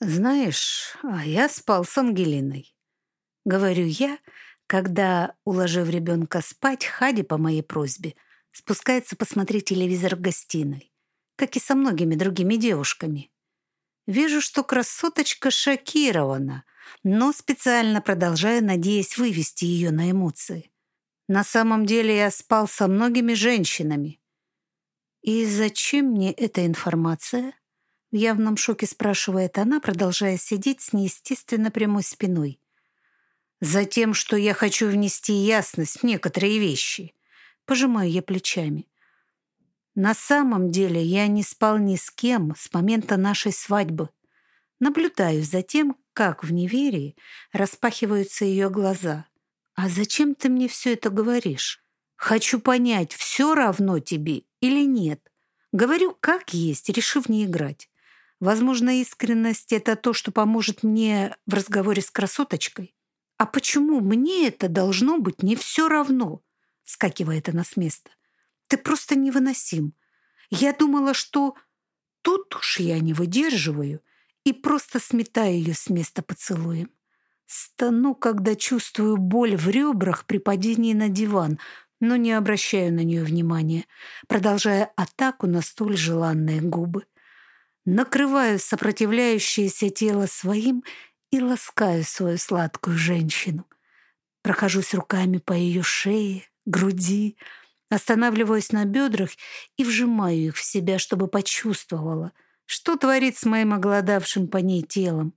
Знаешь, а я спал с Ангелиной. Говорю я, когда, уложив ребенка спать, Хади по моей просьбе спускается посмотреть телевизор в гостиной, как и со многими другими девушками. Вижу, что красоточка шокирована, но специально продолжаю, надеясь вывести ее на эмоции. На самом деле я спал со многими женщинами. И зачем мне эта информация? В явном шоке спрашивает она, продолжая сидеть с неестественно прямой спиной. Затем, что я хочу внести ясность в некоторые вещи. Пожимаю я плечами. На самом деле я не спал ни с кем с момента нашей свадьбы. Наблюдаю за тем, как в неверии распахиваются ее глаза. «А зачем ты мне все это говоришь? Хочу понять, все равно тебе или нет. Говорю, как есть, решив не играть. Возможно, искренность — это то, что поможет мне в разговоре с красоточкой. А почему мне это должно быть не все равно?» Скакивает она с места. Ты просто невыносим. Я думала, что тут уж я не выдерживаю и просто сметаю ее с места поцелуем. Стану, когда чувствую боль в ребрах при падении на диван, но не обращаю на нее внимания, продолжая атаку на столь желанные губы. Накрываю сопротивляющееся тело своим и ласкаю свою сладкую женщину. Прохожусь руками по ее шее, груди, Останавливаюсь на бедрах и вжимаю их в себя, чтобы почувствовала, что творит с моим оголодавшим по ней телом.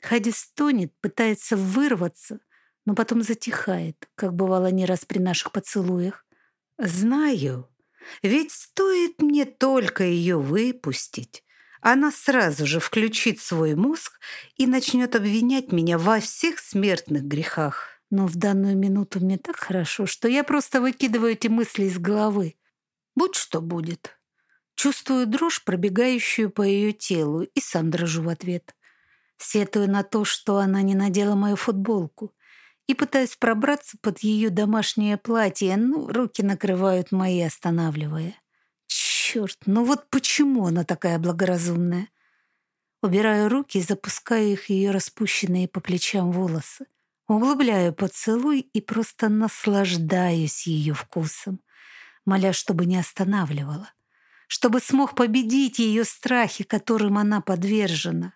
Хади стонет, пытается вырваться, но потом затихает, как бывало не раз при наших поцелуях. Знаю, ведь стоит мне только ее выпустить, она сразу же включит свой мозг и начнет обвинять меня во всех смертных грехах. Но в данную минуту мне так хорошо, что я просто выкидываю эти мысли из головы. Будь что будет. Чувствую дрожь, пробегающую по ее телу, и сам дрожу в ответ. Сетую на то, что она не надела мою футболку, и пытаюсь пробраться под ее домашнее платье, но руки накрывают мои, останавливая. Черт, ну вот почему она такая благоразумная? Убираю руки и запускаю их ее распущенные по плечам волосы. Углубляю поцелуй и просто наслаждаюсь ее вкусом, моля, чтобы не останавливала, чтобы смог победить ее страхи, которым она подвержена.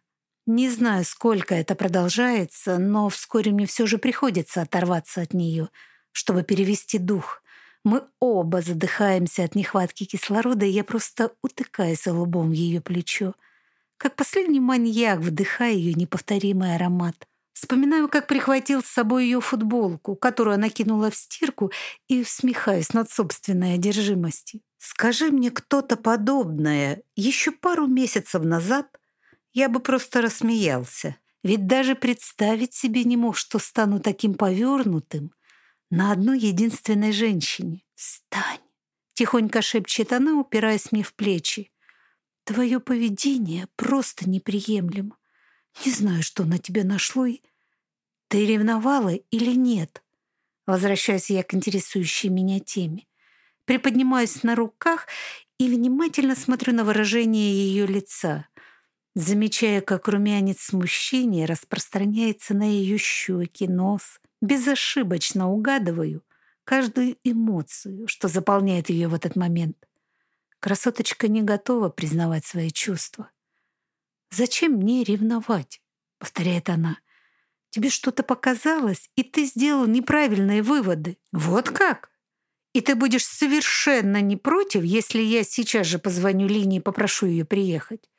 Не знаю, сколько это продолжается, но вскоре мне все же приходится оторваться от нее, чтобы перевести дух. Мы оба задыхаемся от нехватки кислорода, и я просто утыкаюсь лбом в ее плечо, как последний маньяк, вдыхая ее неповторимый аромат — Вспоминаю, как прихватил с собой ее футболку, которую она кинула в стирку, и всмехаюсь над собственной одержимостью. Скажи мне кто-то подобное еще пару месяцев назад, я бы просто рассмеялся. Ведь даже представить себе не мог, что стану таким повернутым на одной единственной женщине. «Встань!» — тихонько шепчет она, упираясь мне в плечи. «Твое поведение просто неприемлемо. Не знаю, что на тебя нашло. И... Ты ревновала или нет? Возвращаюсь я к интересующей меня теме. Приподнимаюсь на руках и внимательно смотрю на выражение ее лица, замечая, как румянец смущения распространяется на ее щеки, нос. Безошибочно угадываю каждую эмоцию, что заполняет ее в этот момент. Красоточка не готова признавать свои чувства. «Зачем мне ревновать?» — повторяет она. «Тебе что-то показалось, и ты сделал неправильные выводы. Вот как? И ты будешь совершенно не против, если я сейчас же позвоню Лине и попрошу ее приехать?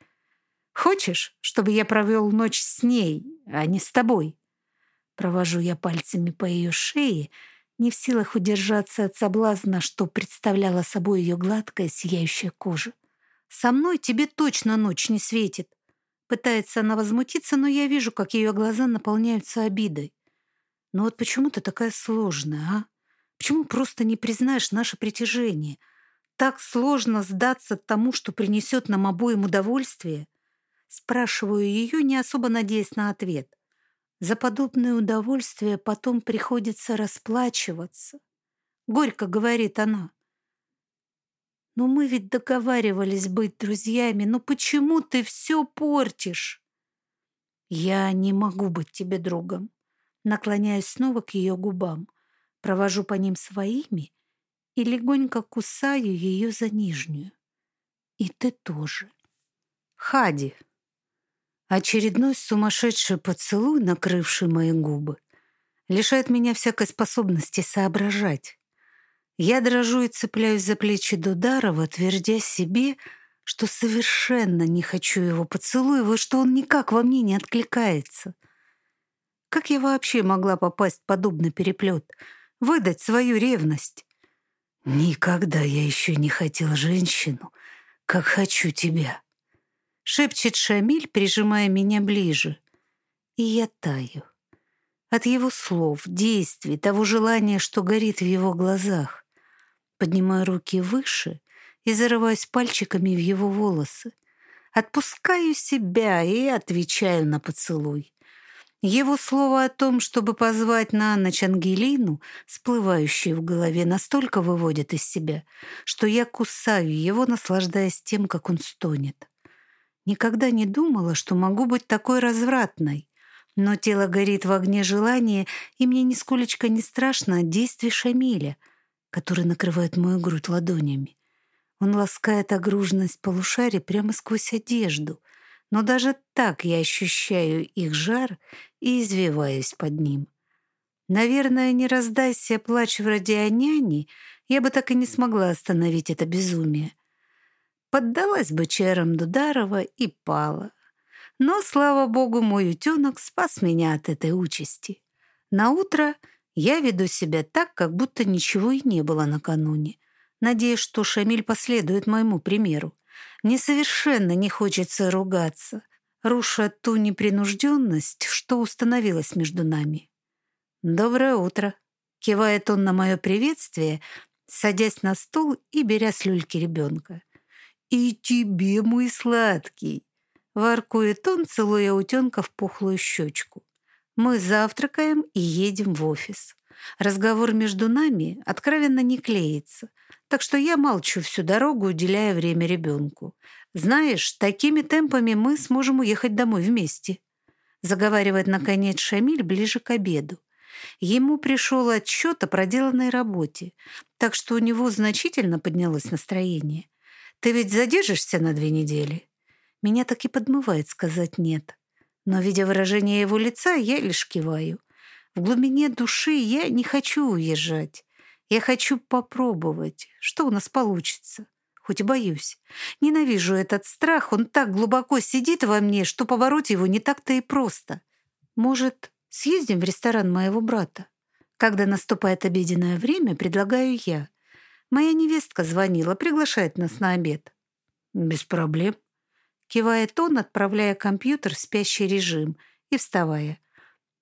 Хочешь, чтобы я провел ночь с ней, а не с тобой?» Провожу я пальцами по ее шее, не в силах удержаться от соблазна, что представляла собой ее гладкая сияющая кожа. «Со мной тебе точно ночь не светит. Пытается она возмутиться, но я вижу, как ее глаза наполняются обидой. Но вот почему ты такая сложная, а? Почему просто не признаешь наше притяжение? Так сложно сдаться тому, что принесет нам обоим удовольствие? Спрашиваю ее, не особо надеясь на ответ. За подобное удовольствие потом приходится расплачиваться. Горько говорит она. Но мы ведь договаривались быть друзьями. Но почему ты все портишь? Я не могу быть тебе другом. Наклоняюсь снова к ее губам, провожу по ним своими и легонько кусаю ее за нижнюю. И ты тоже. Хади. Очередной сумасшедший поцелуй, накрывший мои губы, лишает меня всякой способности соображать. Я дрожу и цепляюсь за плечи Дударова, твердя себе, что совершенно не хочу его поцелуя, что он никак во мне не откликается. Как я вообще могла попасть в подобный переплет, выдать свою ревность? Никогда я еще не хотел женщину, как хочу тебя. Шепчет Шамиль, прижимая меня ближе. И я таю. От его слов, действий, того желания, что горит в его глазах. Поднимаю руки выше и зарываюсь пальчиками в его волосы. Отпускаю себя и отвечаю на поцелуй. Его слово о том, чтобы позвать на ночь Ангелину, всплывающее в голове, настолько выводит из себя, что я кусаю его, наслаждаясь тем, как он стонет. Никогда не думала, что могу быть такой развратной. Но тело горит в огне желания, и мне нисколечко не страшно от действий Шамиля, который накрывает мою грудь ладонями. Он ласкает огруженность полушарий прямо сквозь одежду, но даже так я ощущаю их жар и извиваюсь под ним. Наверное, не раздайся плач вроде о няне, я бы так и не смогла остановить это безумие. Поддалась бы чарам Дударова и пала. Но, слава богу, мой утенок спас меня от этой участи. На утро я веду себя так, как будто ничего и не было накануне надеясь, что Шамиль последует моему примеру. Мне совершенно не хочется ругаться, руша ту непринужденность, что установилась между нами. «Доброе утро», — кивает он на мое приветствие, садясь на стул и беря с люльки ребенка. «И тебе, мой сладкий!» — воркует он, целуя утенка в пухлую щечку. Мы завтракаем и едем в офис. Разговор между нами откровенно не клеится, так что я молчу всю дорогу, уделяя время ребенку. Знаешь, такими темпами мы сможем уехать домой вместе. Заговаривает, наконец, Шамиль ближе к обеду. Ему пришел отчет о проделанной работе, так что у него значительно поднялось настроение. Ты ведь задержишься на две недели? Меня так и подмывает сказать «нет». Но, видя выражение его лица, я лишь киваю. В глубине души я не хочу уезжать. Я хочу попробовать, что у нас получится. Хоть и боюсь. Ненавижу этот страх, он так глубоко сидит во мне, что побороть его не так-то и просто. Может, съездим в ресторан моего брата? Когда наступает обеденное время, предлагаю я. Моя невестка звонила, приглашает нас на обед. Без проблем. Кивает он, отправляя компьютер в спящий режим и вставая.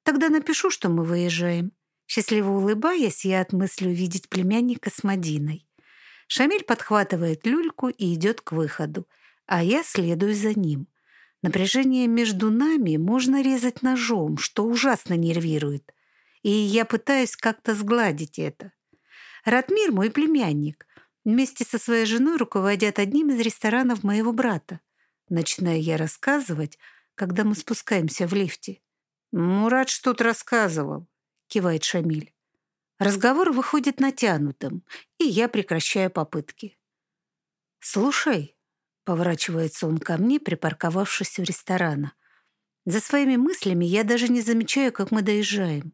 Тогда напишу, что мы выезжаем. Счастливо улыбаясь, я от мысли увидеть племянника с Мадиной. Шамиль подхватывает люльку и идет к выходу, а я следую за ним. Напряжение между нами можно резать ножом, что ужасно нервирует. И я пытаюсь как-то сгладить это. Ратмир, мой племянник, вместе со своей женой руководят одним из ресторанов моего брата. Начинаю я рассказывать, когда мы спускаемся в лифте. Мурат что-то рассказывал кивает Шамиль. Разговор выходит натянутым, и я прекращаю попытки. «Слушай», — поворачивается он ко мне, припарковавшись у ресторана. За своими мыслями я даже не замечаю, как мы доезжаем.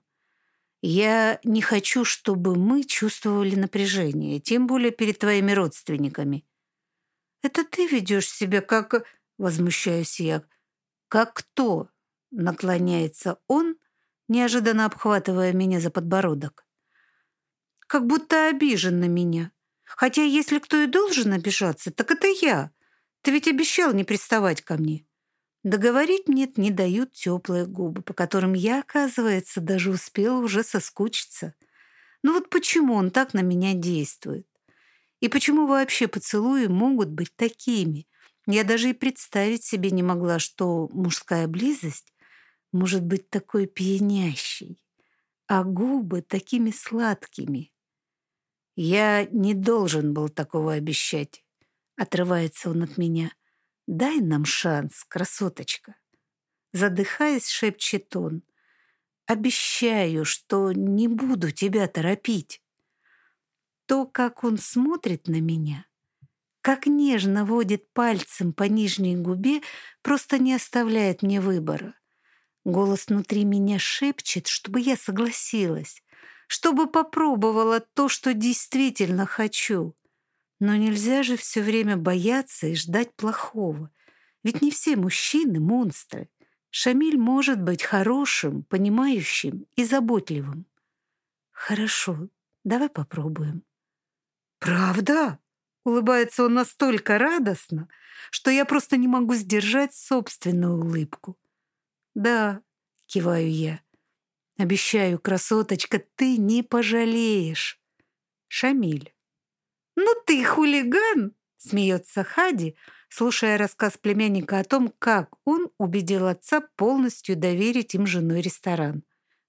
Я не хочу, чтобы мы чувствовали напряжение, тем более перед твоими родственниками. Это ты ведешь себя как... Возмущаюсь я. Как кто? Наклоняется он неожиданно обхватывая меня за подбородок. Как будто обижен на меня. Хотя если кто и должен обижаться, так это я. Ты ведь обещал не приставать ко мне. Договорить мне не дают теплые губы, по которым я, оказывается, даже успела уже соскучиться. Ну вот почему он так на меня действует? И почему вообще поцелуи могут быть такими? Я даже и представить себе не могла, что мужская близость может быть такой пьянящей, а губы такими сладкими. Я не должен был такого обещать. Отрывается он от меня. Дай нам шанс, красоточка. Задыхаясь, шепчет он. Обещаю, что не буду тебя торопить. То, как он смотрит на меня, как нежно водит пальцем по нижней губе, просто не оставляет мне выбора. Голос внутри меня шепчет, чтобы я согласилась, чтобы попробовала то, что действительно хочу. Но нельзя же все время бояться и ждать плохого. Ведь не все мужчины — монстры. Шамиль может быть хорошим, понимающим и заботливым. Хорошо, давай попробуем. Правда? Улыбается он настолько радостно, что я просто не могу сдержать собственную улыбку. «Да», — киваю я. «Обещаю, красоточка, ты не пожалеешь». Шамиль. «Ну ты хулиган!» — смеется Хади, слушая рассказ племянника о том, как он убедил отца полностью доверить им женой ресторан.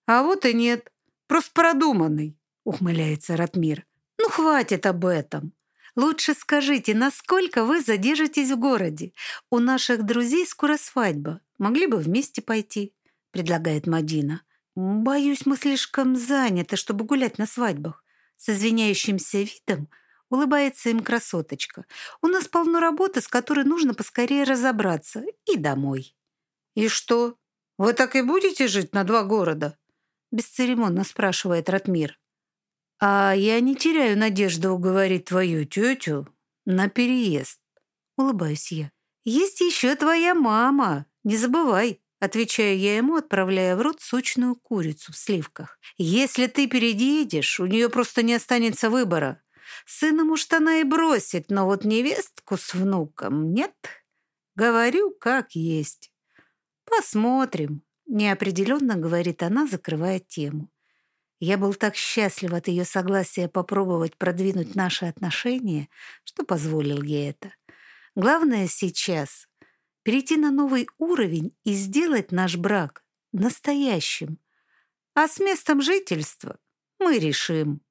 «А вот и нет, просто продуманный», — ухмыляется Ратмир. «Ну, хватит об этом. Лучше скажите, насколько вы задержитесь в городе? У наших друзей скоро свадьба. Могли бы вместе пойти», — предлагает Мадина. «Боюсь, мы слишком заняты, чтобы гулять на свадьбах». С извиняющимся видом улыбается им красоточка. «У нас полно работы, с которой нужно поскорее разобраться. И домой». «И что, вы так и будете жить на два города?» Бесцеремонно спрашивает Ратмир. «А я не теряю надежды уговорить твою тетю на переезд», — улыбаюсь я. «Есть еще твоя мама, не забывай», — отвечаю я ему, отправляя в рот сочную курицу в сливках. «Если ты переедешь, у нее просто не останется выбора. Сына, может, она и бросит, но вот невестку с внуком нет. Говорю, как есть. Посмотрим», — неопределенно говорит она, закрывая тему. Я был так счастлив от ее согласия попробовать продвинуть наши отношения, что позволил ей это. Главное сейчас — перейти на новый уровень и сделать наш брак настоящим. А с местом жительства мы решим.